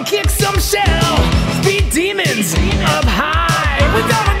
gonna kick some shell. Speed demons up high. Without